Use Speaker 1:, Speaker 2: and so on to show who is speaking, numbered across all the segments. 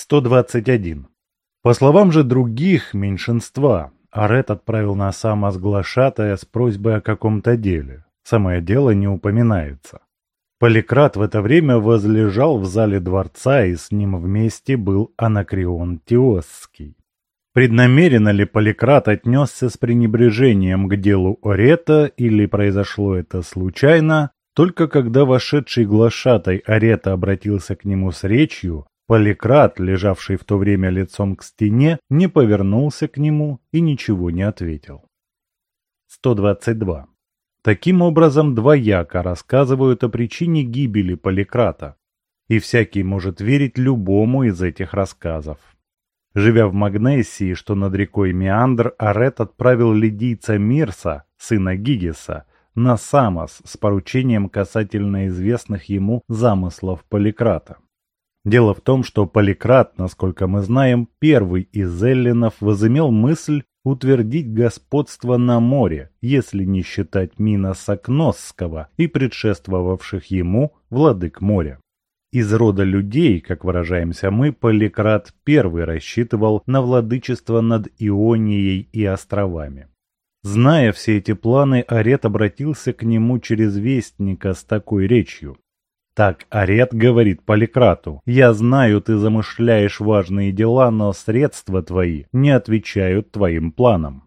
Speaker 1: 121. По словам же других, меньшинства, Арет отправил на сама сглашатая с просьбой о каком-то деле. Самое дело не упоминается. Поликрат в это время возлежал в зале дворца, и с ним вместе был Анакрион Теосский. Преднамеренно ли Поликрат отнесся с пренебрежением к делу Орета, или произошло это случайно, только когда вошедший глашатай Орета обратился к нему с речью, Поликрат, лежавший в то время лицом к стене, не повернулся к нему и ничего не ответил. 122. Таким образом, двояко рассказывают о причине гибели Поликрата, и всякий может верить любому из этих рассказов. Живя в Магнесии, что над рекой Меандр, Арет отправил лидийца Мирса, сына Гигиса, на Самос с поручением касательно известных ему замыслов Поликрата. Дело в том, что Поликрат, насколько мы знаем, первый из эллинов возымел мысль утвердить господство на море, если не считать Миноса Кносского и предшествовавших ему владык моря. Из рода людей, как выражаемся мы, Поликрат первый рассчитывал на владычество над Ионией и островами. Зная все эти планы, Арет обратился к нему через вестника с такой речью. Так Арет говорит Поликрату, «Я знаю, ты замышляешь важные дела, но средства твои не отвечают твоим планам.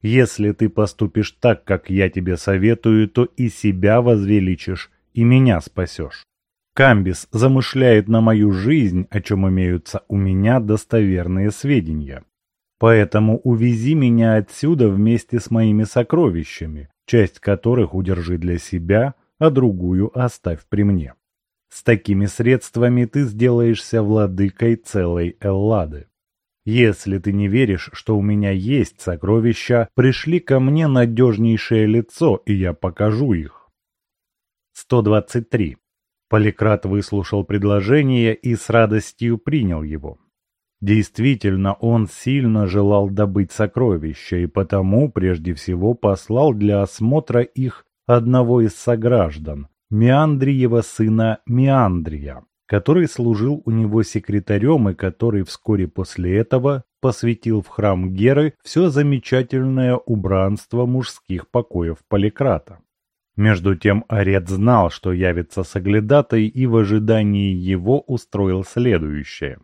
Speaker 1: Если ты поступишь так, как я тебе советую, то и себя возвеличишь, и меня спасешь. Камбис замышляет на мою жизнь, о чем имеются у меня достоверные сведения. Поэтому увези меня отсюда вместе с моими сокровищами, часть которых удержи для себя, а другую оставь при мне. С такими средствами ты сделаешься владыкой целой Эллады. Если ты не веришь, что у меня есть сокровища, пришли ко мне надежнейшее лицо, и я покажу их. 123. Поликрат выслушал предложение и с радостью принял его. Действительно, он сильно желал добыть сокровища, и потому прежде всего послал для осмотра их одного из сограждан, Меандриева сына Меандрия, который служил у него секретарем и который вскоре после этого посвятил в храм Геры все замечательное убранство мужских покоев Поликрата. Между тем Арет знал, что явится соглядатой, и в ожидании его устроил следующее.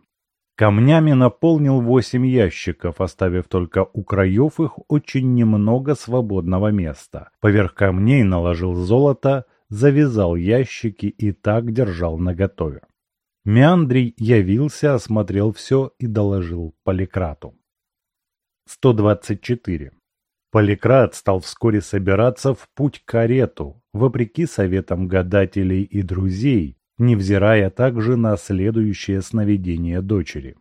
Speaker 1: Камнями наполнил восемь ящиков, оставив только у краев их очень немного свободного места. Поверх камней наложил золото, завязал ящики и так держал наготове. Меандрий явился, осмотрел все и доложил Поликрату. 124. Поликрат стал вскоре собираться в путь карету, вопреки советам гадателей и друзей, невзирая также на следующее сновидение дочери.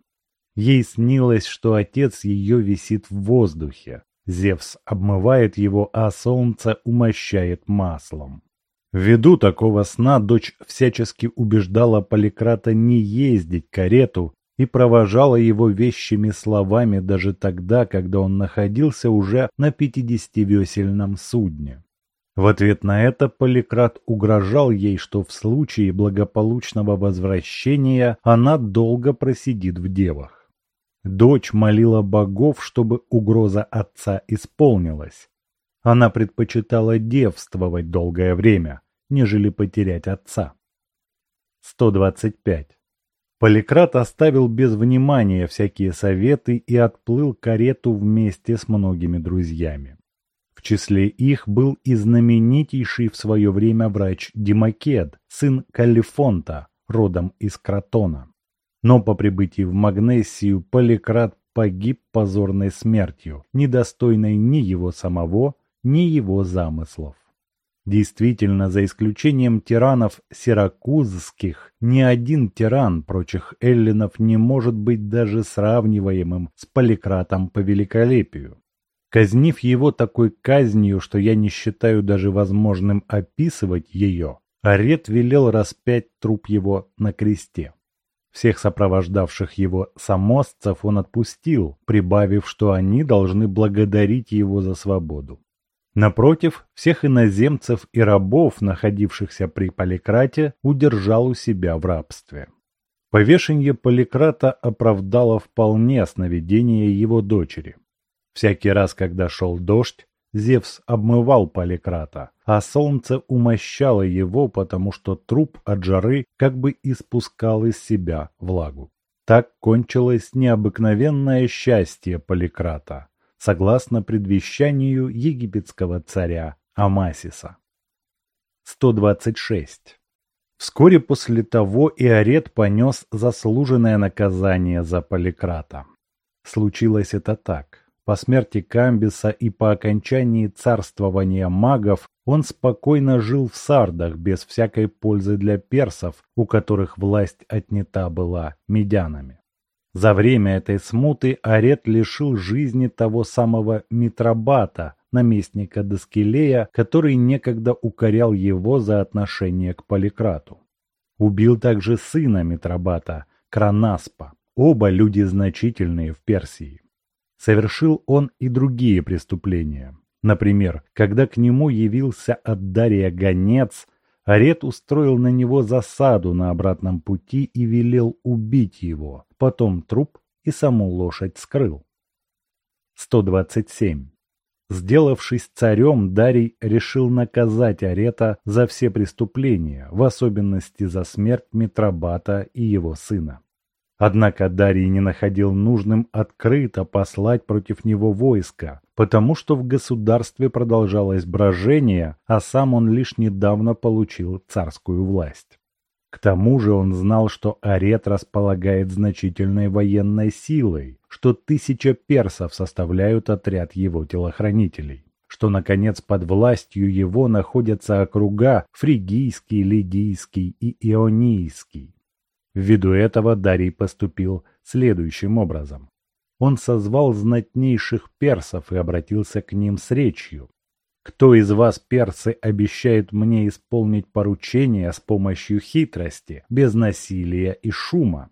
Speaker 1: Ей снилось, что отец ее висит в воздухе, Зевс обмывает его, а солнце умощает маслом. Ввиду такого сна дочь всячески убеждала Поликрата не ездить карету и провожала его вещими словами даже тогда, когда он находился уже на пятидесятивесельном судне. В ответ на это Поликрат угрожал ей, что в случае благополучного возвращения она долго просидит в девах. Дочь молила богов, чтобы угроза отца исполнилась, она предпочитала девствовать долгое время, нежели потерять отца. 125. Поликрат оставил без внимания всякие советы и отплыл карету вместе с многими друзьями. В числе их был и знаменитейший в свое время врач Димакед, сын Калифонта, родом из Кратона. Но по прибытии в Магнесию Поликрат погиб позорной смертью, недостойной ни его самого, ни его замыслов. Действительно, за исключением тиранов сиракузских, ни один тиран прочих эллинов не может быть даже сравниваемым с Поликратом по великолепию. Казнив его такой казнью, что я не считаю даже возможным описывать ее, Арет велел распять труп его на кресте. Всех сопровождавших его самосцев он отпустил, прибавив, что они должны благодарить его за свободу. Напротив, всех иноземцев и рабов, находившихся при Поликрате, удержал у себя в рабстве. Повешение Поликрата оправдало вполне сновидение его дочери. Всякий раз, когда шел дождь, Зевс обмывал Поликрата, а солнце умощало его, потому что труп от жары как бы испускал из себя влагу. Так кончилось необыкновенное счастье Поликрата, согласно предвещанию египетского царя Амасиса. 126. Вскоре после того Иорет понес заслуженное наказание за Поликрата. Случилось это так. По смерти Камбиса и по окончании царствования магов он спокойно жил в Сардах без всякой пользы для персов, у которых власть отнята была медянами. За время этой смуты Арет лишил жизни того самого Митрабата, наместника Доскилея, который некогда укорял его за отношение к Поликрату. Убил также сына Митрабата, Кранаспа, оба люди значительные в Персии. Совершил он и другие преступления. Например, когда к нему явился от Дария гонец, Арет устроил на него засаду на обратном пути и велел убить его, потом труп и саму лошадь скрыл. 127. Сделавшись царем, Дарий решил наказать Арета за все преступления, в особенности за смерть Митрабата и его сына. Однако Дарий не находил нужным открыто послать против него войско, потому что в государстве продолжалось брожение, а сам он лишь недавно получил царскую власть. К тому же он знал, что Арет располагает значительной военной силой, что тысяча персов составляют отряд его телохранителей, что, наконец, под властью его находятся округа Фригийский, Лидийский и Ионийский, Ввиду этого Дарий поступил следующим образом. Он созвал знатнейших персов и обратился к ним с речью. «Кто из вас, персы, обещает мне исполнить поручение с помощью хитрости, без насилия и шума?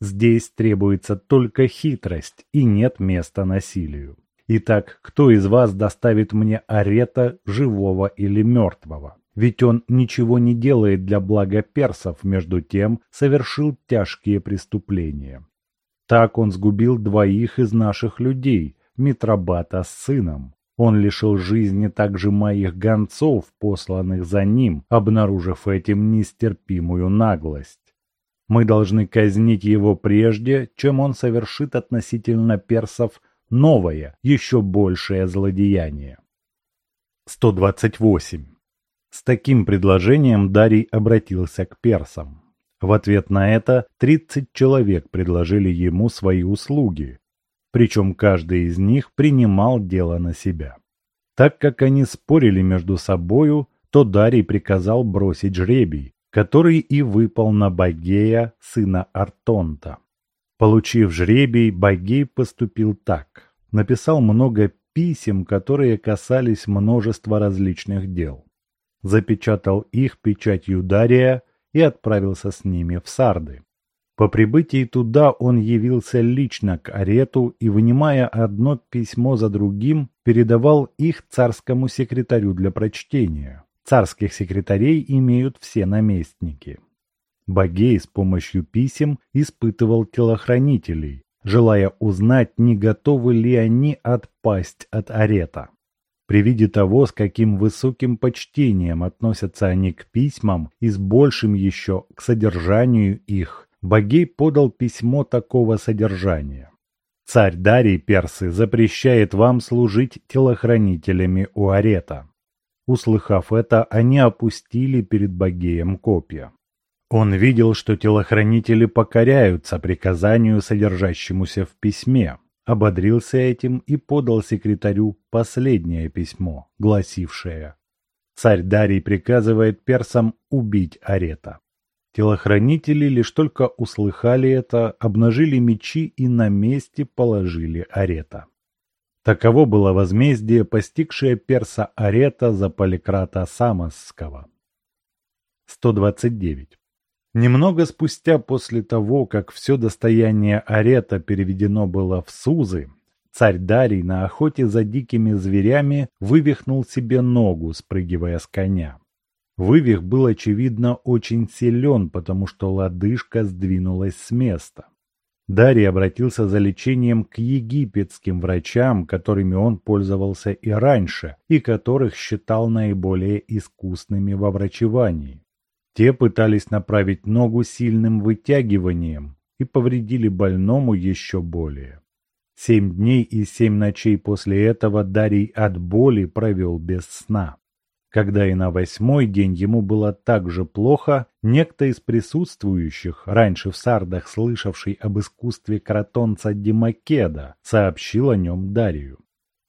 Speaker 1: Здесь требуется только хитрость, и нет места насилию. Итак, кто из вас доставит мне арета, живого или мертвого?» Ведь он ничего не делает для блага персов, между тем совершил тяжкие преступления. Так он сгубил двоих из наших людей, Митрабата с сыном. Он лишил жизни также моих гонцов, посланных за ним, обнаружив этим нестерпимую наглость. Мы должны казнить его прежде, чем он совершит относительно персов новое, еще большее злодеяние. 128. С таким предложением Дарий обратился к персам. В ответ на это 30 человек предложили ему свои услуги, причем каждый из них принимал дело на себя. Так как они спорили между собою, то Дарий приказал бросить жребий, который и выпал на Багея, сына Артонта. Получив жребий, Багей поступил так. Написал много писем, которые касались множества различных дел запечатал их печатью Дария и отправился с ними в Сарды. По прибытии туда он явился лично к Арету и, вынимая одно письмо за другим, передавал их царскому секретарю для прочтения. Царских секретарей имеют все наместники. Багей с помощью писем испытывал телохранителей, желая узнать, не готовы ли они отпасть от Арета. При виде того, с каким высоким почтением относятся они к письмам и с большим еще к содержанию их, Богей подал письмо такого содержания. Царь Дарий Персы запрещает вам служить телохранителями у Арета. Услыхав это, они опустили перед Богеем копья. Он видел, что телохранители покоряются приказанию, содержащемуся в письме, ободрился этим и подал секретарю последнее письмо, гласившее «Царь Дарий приказывает персам убить Арета». Телохранители лишь только услыхали это, обнажили мечи и на месте положили Арета. Таково было возмездие, постигшее перса Арета за Поликрата Самосского. 129. Немного спустя после того, как все достояние Арета переведено было в Сузы, царь Дарий на охоте за дикими зверями вывихнул себе ногу, спрыгивая с коня. Вывих был, очевидно, очень силен, потому что лодыжка сдвинулась с места. Дарий обратился за лечением к египетским врачам, которыми он пользовался и раньше, и которых считал наиболее искусными во врачевании. Те пытались направить ногу сильным вытягиванием и повредили больному еще более. Семь дней и семь ночей после этого Дарий от боли провел без сна. Когда и на восьмой день ему было так же плохо, некто из присутствующих, раньше в Сардах слышавший об искусстве кротонца Димакеда, сообщил о нем Дарию.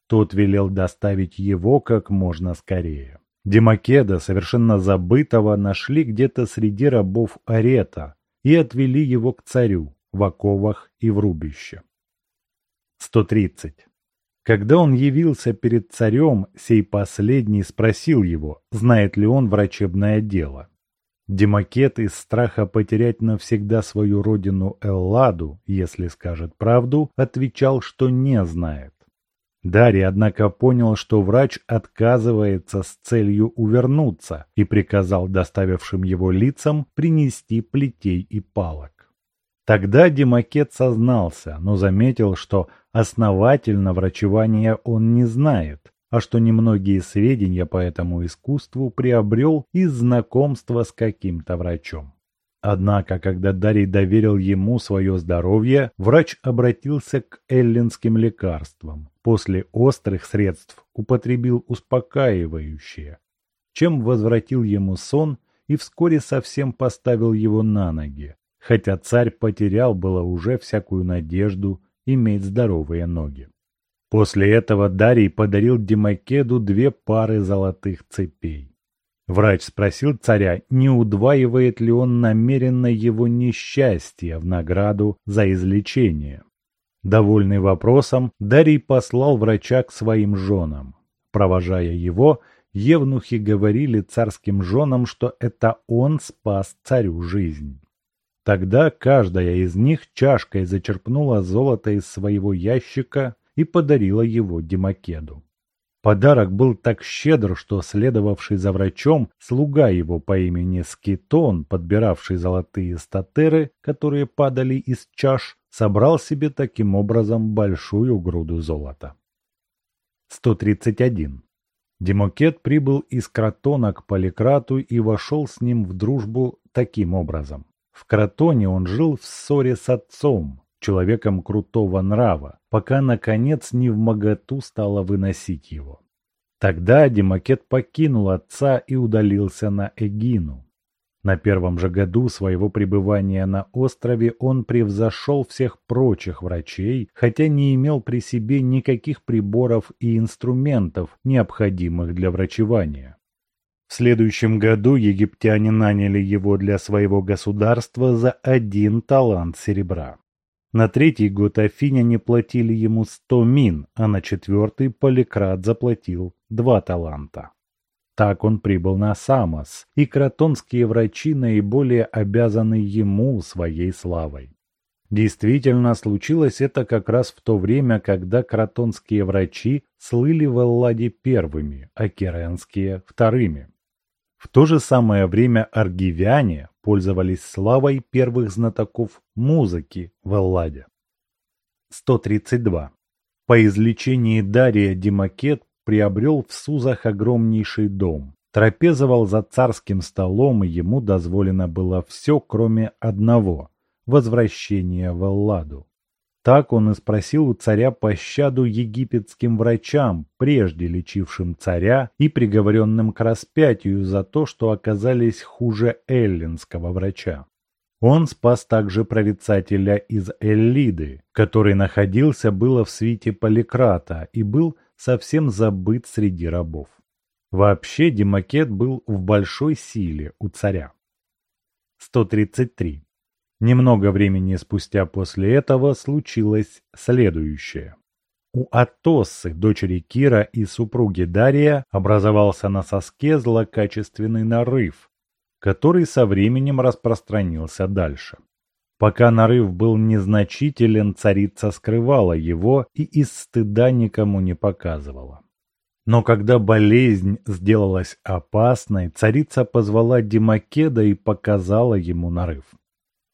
Speaker 1: Тот велел доставить его как можно скорее. Димакеда, совершенно забытого, нашли где-то среди рабов Арета и отвели его к царю в оковах и в рубище. 130. Когда он явился перед царем, сей последний спросил его, знает ли он врачебное дело. Демокет из страха потерять навсегда свою родину Элладу, если скажет правду, отвечал, что не знает. Дарий, однако, понял, что врач отказывается с целью увернуться и приказал доставившим его лицам принести плетей и палок. Тогда Демокет сознался, но заметил, что основательно врачевания он не знает, а что немногие сведения по этому искусству приобрел из знакомства с каким-то врачом. Однако, когда Дарий доверил ему свое здоровье, врач обратился к эллинским лекарствам. После острых средств употребил успокаивающие, чем возвратил ему сон и вскоре совсем поставил его на ноги, хотя царь потерял было уже всякую надежду иметь здоровые ноги. После этого Дарий подарил Демакеду две пары золотых цепей. Врач спросил царя, не удваивает ли он намеренно его несчастье в награду за излечение. Довольный вопросом, Дарий послал врача к своим женам. Провожая его, евнухи говорили царским женам, что это он спас царю жизнь. Тогда каждая из них чашкой зачерпнула золото из своего ящика и подарила его Демакеду. Подарок был так щедр, что следовавший за врачом слуга его по имени Скитон, подбиравший золотые статеры, которые падали из чаш, собрал себе таким образом большую груду золота. 131. Демокет прибыл из Кротона к Поликрату и вошел с ним в дружбу таким образом. В Кротоне он жил в ссоре с отцом, человеком крутого нрава, пока, наконец, не в моготу стало выносить его. Тогда Демокет покинул отца и удалился на Эгину. На первом же году своего пребывания на острове он превзошел всех прочих врачей, хотя не имел при себе никаких приборов и инструментов, необходимых для врачевания. В следующем году египтяне наняли его для своего государства за один талант серебра. На третий год афиняне платили ему сто мин, а на четвертый Поликрат заплатил два таланта. Так он прибыл на Самос, и кротонские врачи наиболее обязаны ему своей славой. Действительно, случилось это как раз в то время, когда кротонские врачи слыли в Элладе первыми, а керенские – вторыми. В то же самое время аргивяне пользовались славой первых знатоков музыки в Элладе. 132. По излечении Дария Димакет приобрел в Сузах огромнейший дом. Трапезовал за царским столом, и ему дозволено было все, кроме одного – возвращения в Элладу. Так он и спросил у царя пощаду египетским врачам, прежде лечившим царя и приговоренным к распятию за то, что оказались хуже эллинского врача. Он спас также прорицателя из Эллиды, который находился было в свите Поликрата и был совсем забыт среди рабов. Вообще Демокет был в большой силе у царя. 133. Немного времени спустя после этого случилось следующее. У Атоссы, дочери Кира и супруги Дария, образовался на соске злокачественный нарыв, который со временем распространился дальше. Пока нарыв был незначителен, царица скрывала его и из стыда никому не показывала. Но когда болезнь сделалась опасной, царица позвала Димакеда и показала ему нарыв.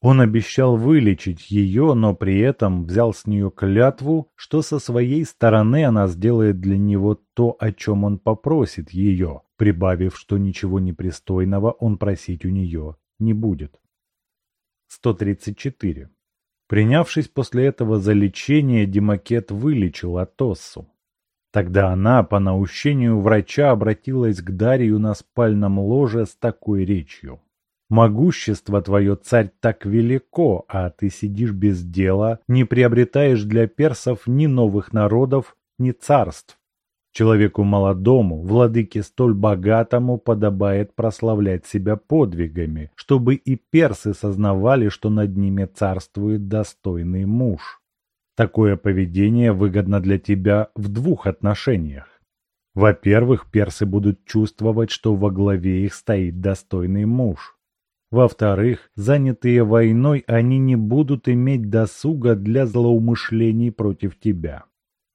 Speaker 1: Он обещал вылечить ее, но при этом взял с нее клятву, что со своей стороны она сделает для него то, о чем он попросит ее, прибавив, что ничего непристойного он просить у нее не будет. 134. Принявшись после этого за лечение, Демакет вылечил Атоссу. Тогда она, по наущению врача, обратилась к Дарию на спальном ложе с такой речью. Могущество твое, царь, так велико, а ты сидишь без дела, не приобретаешь для персов ни новых народов, ни царств. Человеку молодому, владыке столь богатому, подобает прославлять себя подвигами, чтобы и персы сознавали, что над ними царствует достойный муж. Такое поведение выгодно для тебя в двух отношениях. Во-первых, персы будут чувствовать, что во главе их стоит достойный муж. Во-вторых, занятые войной, они не будут иметь досуга для злоумышлений против тебя.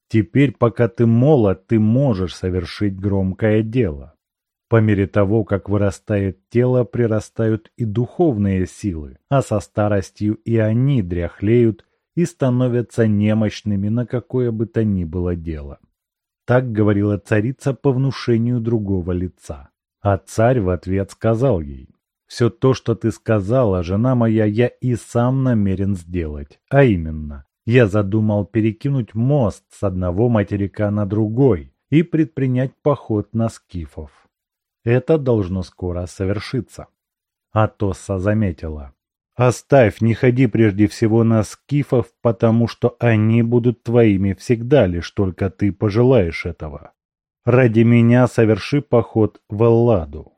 Speaker 1: Теперь, пока ты молод, ты можешь совершить громкое дело. По мере того, как вырастает тело, прирастают и духовные силы, а со старостью и они дряхлеют и становятся немощными на какое бы то ни было дело. Так говорила царица по внушению другого лица. А царь в ответ сказал ей, все то, что ты сказала, жена моя, я и сам намерен сделать. А именно, я задумал перекинуть мост с одного материка на другой и предпринять поход на скифов. Это должно скоро совершиться. Атоса заметила. Оставь, не ходи прежде всего на скифов, потому что они будут твоими всегда, лишь только ты пожелаешь этого. Ради меня соверши поход в Элладу.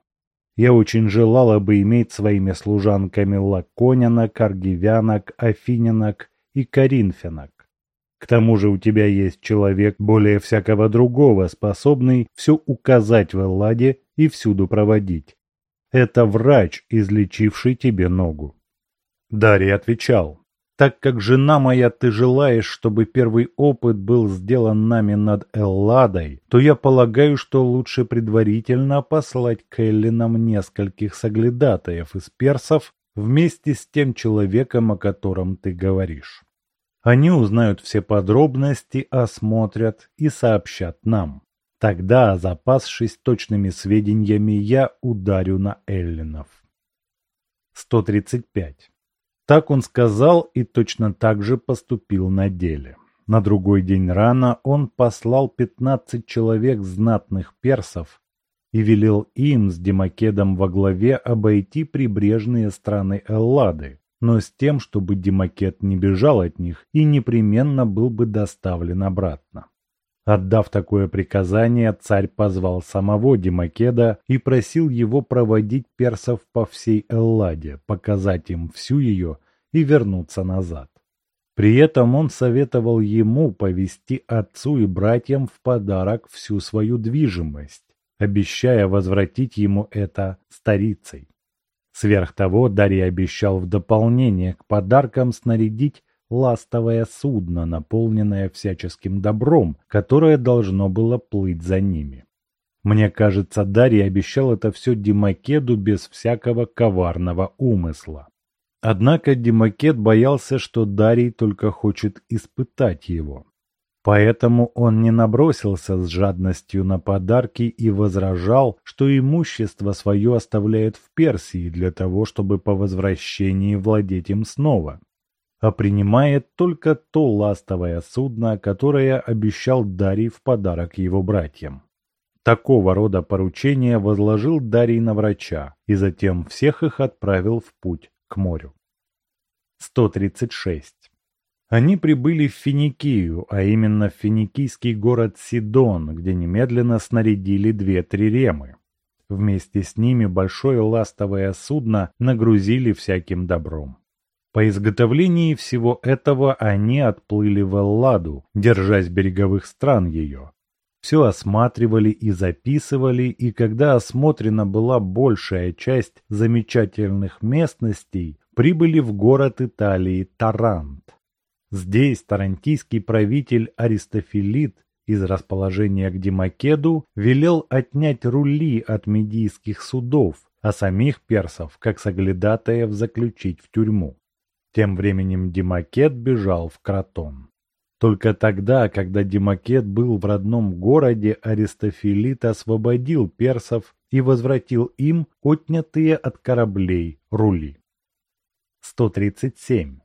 Speaker 1: Я очень желала бы иметь своими служанками лаконянок, аргивянок, афинянок и коринфянок. К тому же у тебя есть человек более всякого другого, способный все указать в Элладе и всюду проводить. Это врач, излечивший тебе ногу. Дарий отвечал, так как жена моя, ты желаешь, чтобы первый опыт был сделан нами над Элладой, то я полагаю, что лучше предварительно послать к Эллинам нескольких соглядатаев из персов вместе с тем человеком, о котором ты говоришь. Они узнают все подробности, осмотрят и сообщат нам. Тогда, запасшись точными сведениями, я ударю на Эллинов. 135. Так он сказал и точно так же поступил на деле. На другой день рано он послал пятнадцать человек знатных персов и велел им с Демакедом во главе обойти прибрежные страны Эллады, но с тем, чтобы Демакед не бежал от них и непременно был бы доставлен обратно. Отдав такое приказание, царь позвал самого Демакеда и просил его проводить персов по всей Элладе, показать им всю ее и вернуться назад. При этом он советовал ему повести отцу и братьям в подарок всю свою движимость, обещая возвратить ему это старицей. Сверх того, Дарья обещал в дополнение к подаркам снарядить ластовое судно, наполненное всяческим добром, которое должно было плыть за ними. Мне кажется, Дарья обещал это все Димакеду без всякого коварного умысла. Однако Демакет боялся, что Дарий только хочет испытать его. Поэтому он не набросился с жадностью на подарки и возражал, что имущество свое оставляет в Персии для того, чтобы по возвращении владеть им снова а принимает только то ластовое судно, которое обещал Дарий в подарок его братьям. Такого рода поручение возложил Дарий на врача и затем всех их отправил в путь к морю. 136. Они прибыли в Финикию, а именно в финикийский город Сидон, где немедленно снарядили две триремы. Вместе с ними большое ластовое судно нагрузили всяким добром. По изготовлении всего этого они отплыли в Элладу, держась береговых стран ее. Все осматривали и записывали, и когда осмотрена была большая часть замечательных местностей, прибыли в город Италии Тарант. Здесь тарантийский правитель Аристофилит из расположения к Димакеду, велел отнять рули от медийских судов, а самих персов, как соглядатаев, заключить в тюрьму. Тем временем Димакет бежал в Кратон. Только тогда, когда Димакет был в родном городе, Аристофилит освободил персов и возвратил им отнятые от кораблей рули. 137.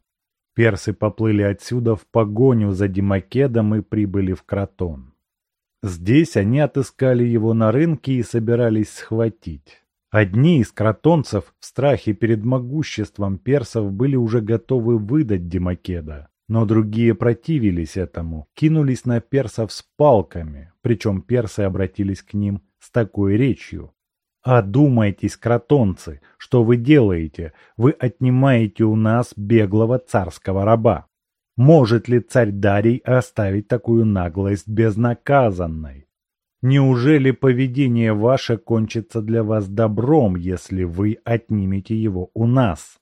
Speaker 1: Персы поплыли отсюда в погоню за Димакедом и прибыли в Кратон. Здесь они отыскали его на рынке и собирались схватить. Одни из кротонцев в страхе перед могуществом персов были уже готовы выдать Димакеда, но другие противились этому, кинулись на персов с палками, причем персы обратились к ним с такой речью. «Одумайтесь, кротонцы, что вы делаете? Вы отнимаете у нас беглого царского раба. Может ли царь Дарий оставить такую наглость безнаказанной? Неужели поведение ваше кончится для вас добром, если вы отнимете его у нас?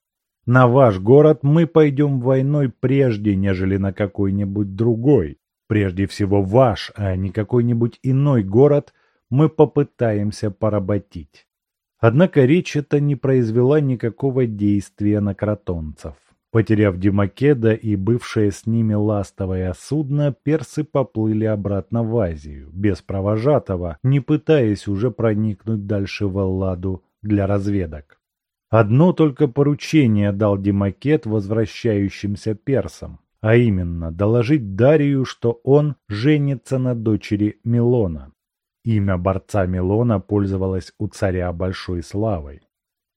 Speaker 1: На ваш город мы пойдем войной прежде, нежели на какой-нибудь другой. Прежде всего ваш, а не какой-нибудь иной город мы попытаемся поработить. Однако речь эта не произвела никакого действия на кротонцев. Потеряв Димакеда и бывшее с ними ластовое судно, персы поплыли обратно в Азию, без провожатого, не пытаясь уже проникнуть дальше в Элладу для разведок. Одно только поручение дал Димакед возвращающимся персам, а именно доложить Дарию, что он женится на дочери Милона. Имя борца Милона пользовалось у царя большой славой.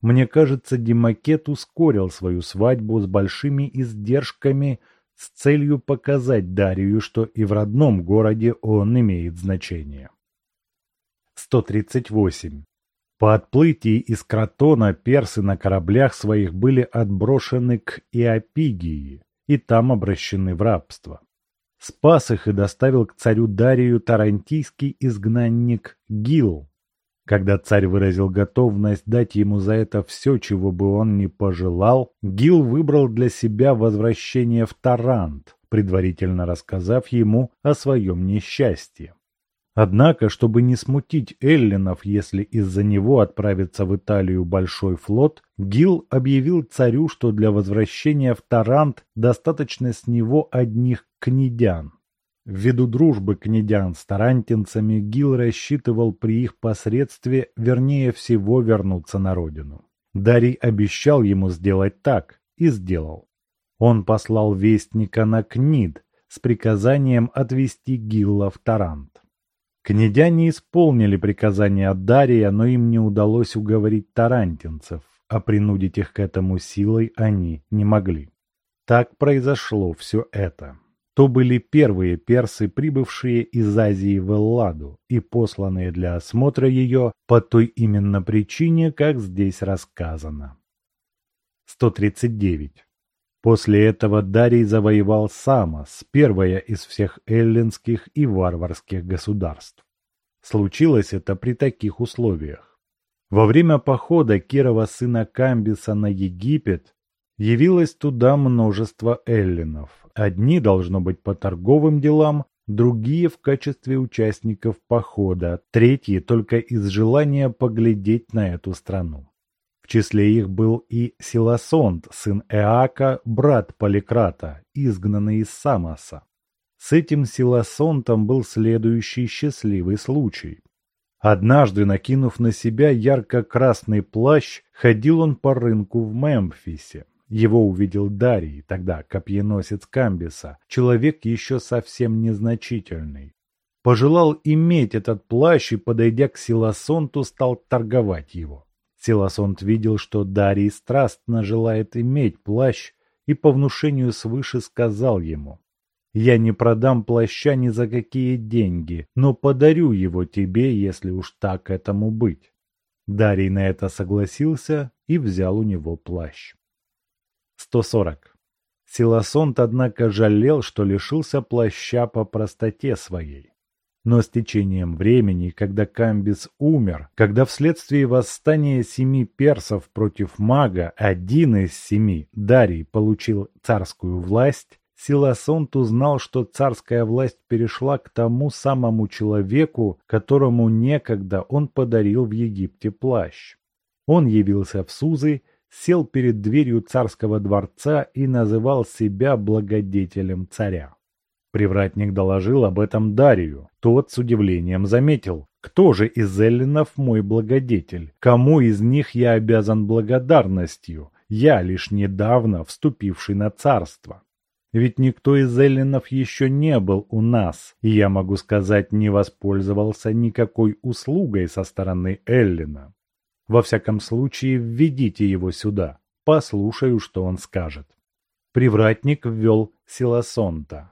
Speaker 1: Мне кажется, Демакет ускорил свою свадьбу с большими издержками с целью показать Дарию, что и в родном городе он имеет значение. 138. По отплытии из Кротона персы на кораблях своих были отброшены к Иопигии и там обращены в рабство. Спас их и доставил к царю Дарию тарантийский изгнанник Гил, когда царь выразил готовность дать ему за это все, чего бы он ни пожелал, Гил выбрал для себя возвращение в Тарант, предварительно рассказав ему о своем несчастье. Однако, чтобы не смутить эллинов, если из-за него отправится в Италию большой флот, Гил объявил царю, что для возвращения в Тарант достаточно с него одних кнедян. Ввиду дружбы князян с тарантинцами Гил рассчитывал при их посредстве вернее всего вернуться на родину. Дарий обещал ему сделать так и сделал. Он послал вестника на Книд с приказанием отвести Гилла в Тарант. Князяне исполнили приказание от Дария, но им не удалось уговорить тарантинцев, а принудить их к этому силой они не могли. Так произошло все это то были первые персы, прибывшие из Азии в Элладу и посланные для осмотра ее по той именно причине, как здесь рассказано. 139. После этого Дарий завоевал Самос, первое из всех эллинских и варварских государств. Случилось это при таких условиях. Во время похода Кирова сына Камбиса на Египет явилось туда множество эллинов, Одни должно быть по торговым делам, другие в качестве участников похода, третьи только из желания поглядеть на эту страну. В числе их был и Силасонт, сын Эака, брат Поликрата, изгнанный из Самоса. С этим Силасонтом был следующий счастливый случай. Однажды, накинув на себя ярко-красный плащ, ходил он по рынку в Мемфисе. Его увидел Дарий, тогда копьеносец Камбиса, человек еще совсем незначительный. Пожелал иметь этот плащ и, подойдя к Силасонту, стал торговать его. Силасонт видел, что Дарий страстно желает иметь плащ, и по внушению свыше сказал ему, «Я не продам плаща ни за какие деньги, но подарю его тебе, если уж так этому быть». Дарий на это согласился и взял у него плащ. 140. Силасонт, однако, жалел, что лишился плаща по простоте своей. Но с течением времени, когда Камбис умер, когда вследствие восстания семи персов против мага один из семи, Дарий, получил царскую власть, Силасонт узнал, что царская власть перешла к тому самому человеку, которому некогда он подарил в Египте плащ. Он явился в Сузы, сел перед дверью царского дворца и называл себя благодетелем царя. Привратник доложил об этом Дарию. Тот с удивлением заметил, кто же из эллинов мой благодетель? Кому из них я обязан благодарностью? Я лишь недавно вступивший на царство. Ведь никто из эллинов еще не был у нас, и я могу сказать, не воспользовался никакой услугой со стороны Эллина. Во всяком случае, введите его сюда. Послушаю, что он скажет. Привратник ввел Силасонта.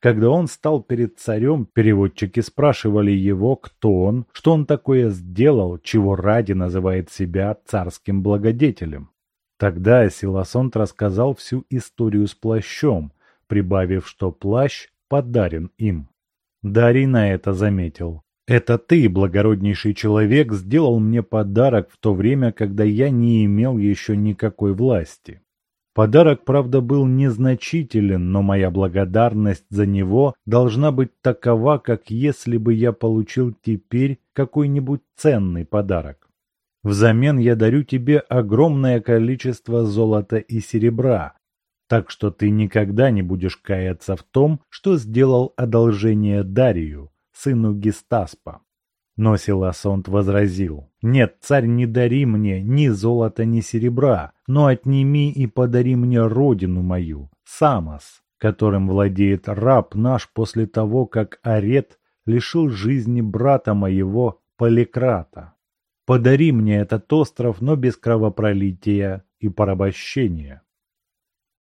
Speaker 1: Когда он стал перед царем, переводчики спрашивали его, кто он, что он такое сделал, чего ради называет себя царским благодетелем. Тогда Силасонт рассказал всю историю с плащом, прибавив, что плащ подарен им. Дарий на это заметил. Это ты, благороднейший человек, сделал мне подарок в то время, когда я не имел еще никакой власти. Подарок, правда, был незначителен, но моя благодарность за него должна быть такова, как если бы я получил теперь какой-нибудь ценный подарок. Взамен я дарю тебе огромное количество золота и серебра, так что ты никогда не будешь каяться в том, что сделал одолжение Дарию, сыну Гестаспа. Но Силасонт возразил, «Нет, царь, не дари мне ни золота, ни серебра, но отними и подари мне родину мою, Самос, которым владеет раб наш после того, как Арет лишил жизни брата моего Поликрата. Подари мне этот остров, но без кровопролития и порабощения».